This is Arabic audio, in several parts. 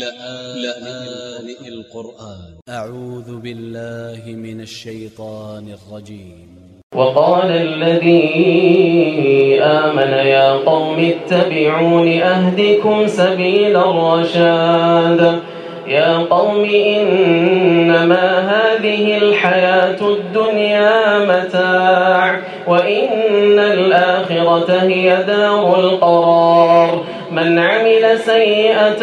لآن القرآن. أ ع و ذ ب ا ل ل ه من ا ل ش ي ط ا ن ا ل ج ي م وقال الذي آمن يا قوم اتبعون أهدكم سبيل الرشاد. يا قوم إنما هذه الحياة الدنيا متاع وإن الآخرة هي دار القرار. من عمل سيئة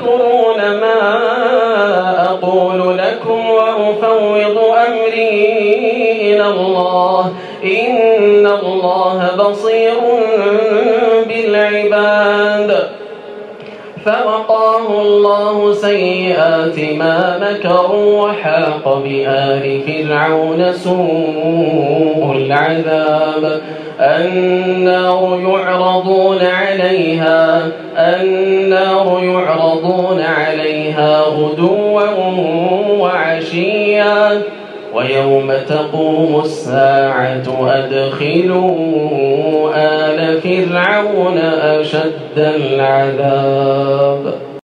إلى الله. إن الله بصير بالعباد. فوقاه الله سيئات ما مكروا وحاق بآل فرعون سوء العذاب. النار يعرضون عليها النار يعرضون عليها غدوا وعشيا. ويوم تقوم الساعة أدخلوا آل فرعون أشد العذاب.